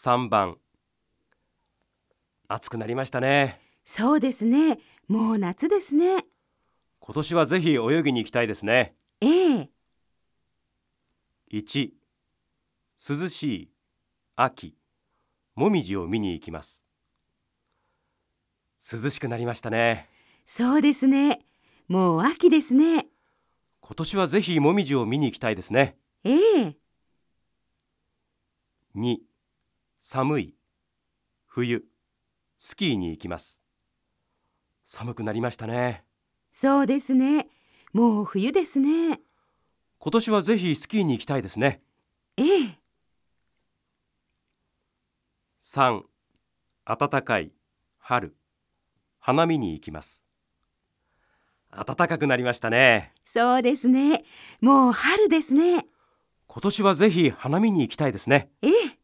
3番暑くなりましたねそうですね。もう夏ですね。今年はぜひ泳ぎに行きたいですねええ。1涼しい秋もみじを見に行きます涼しくなりましたねそうですね。もう秋ですね。今年はぜひもみじを見に行きたいですねええ。2寒い冬スキーに行きます寒くなりましたねそうですね。もう冬ですね。今年はぜひスキーに行きたいですねええ。3暖かい春花見に行きます暖かくなりましたねそうですね。もう春ですね。今年はぜひ花見に行きたいですねええ。